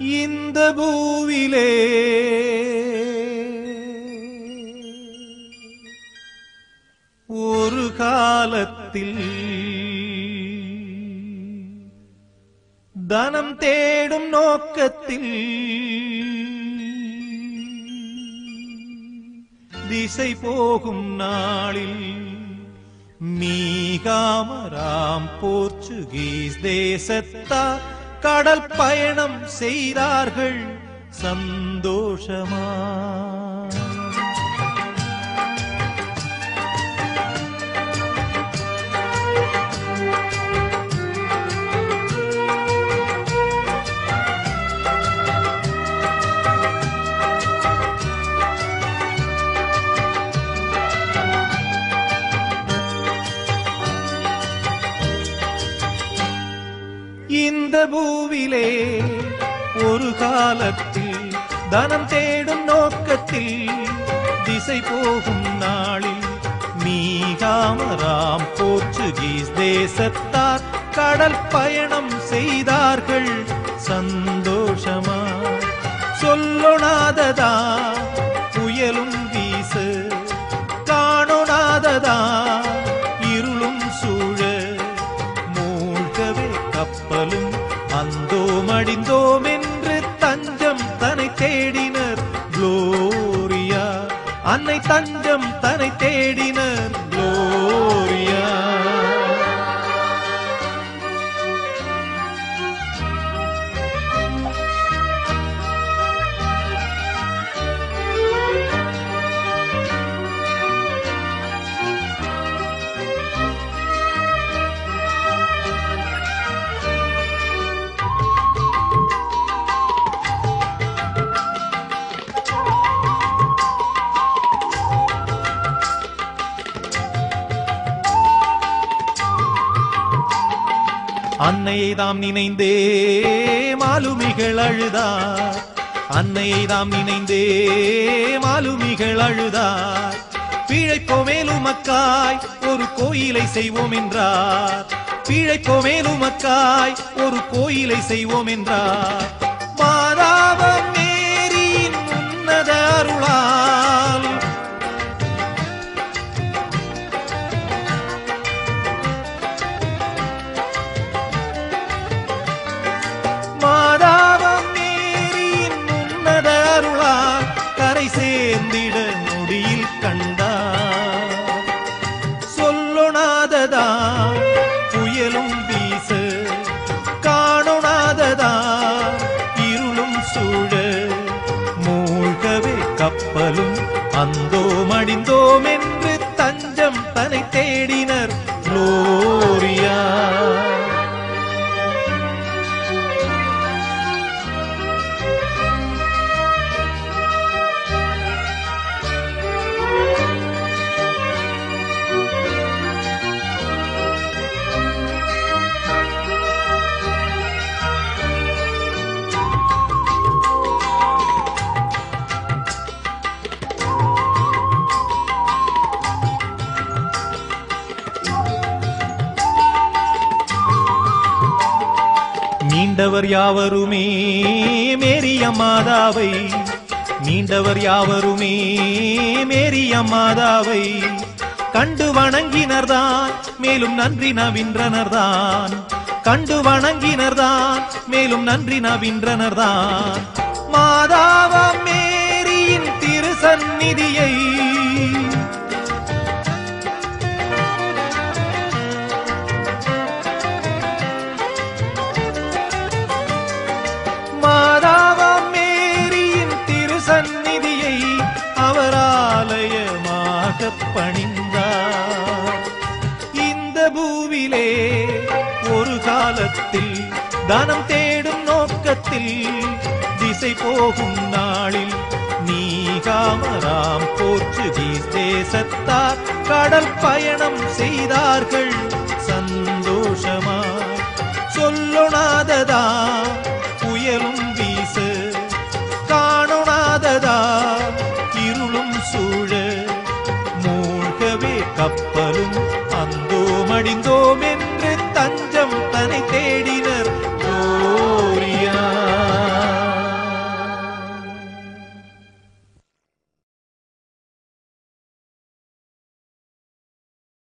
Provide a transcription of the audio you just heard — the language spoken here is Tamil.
இந்த பூவிலே. ஒரு காலத்தில் தனம் தேடும் நோக்கத்தில் திசை போகும் நாளில் மீகாமராம் போர்ச்சுகீஸ் தேசத்தார் கடல் பயணம் செய்தார்கள். சந்தோஷமா? இந்த பூவிலே ஒரு காலத்தில் தனம் தேடும் நோக்கத்தில் திசை போகும் நாளில் மீகாமராம் போர்ச்சுகீஸ் தேசத்தார் கடல் பயணம் செய்தார்கள். சந்தோஷமா. சொல்லொணாததான் அன்னை தஞ்சம் தன்னை தேடினர் அன்னையை தாம் நினைந்தே மாலுமிகள் அழுதார். அன்னையை தாம் நினைந்தே மாலுமிகள் அழுதார். பிழைப்போ மேலுமக்காய் ஒரு கோயிலை செய்வோம் என்றார். பிழைப்போ மேலுமக்காய் ஒரு கோயிலை செய்வோம் என்றார். அந்தோம் நீண்டவர் யாவருமே மேரிய மாதாவை. நீண்டவர் யாவருமே மேரிய மாதாவை. கண்டு வணங்கினர்தான் மேலும் நன்றி நவின்றனர்தான். கண்டு வணங்கினர்தான் மேலும் நன்றி நவின்றனர்தான். மாதாவா மேரியின் திரு சந்நிதியை ஆலயமாக பணிந்தார். இந்த பூவிலே ஒரு காலத்தில் தனம் தேடும் நோக்கத்தில் திசை போகும் நாளில் நீ காமராம் போர்ச்சுகீஸ் தேசத்தார். கடல் பயணம் செய்தார்கள் சந்தோஷமா. சொல்லொணாததா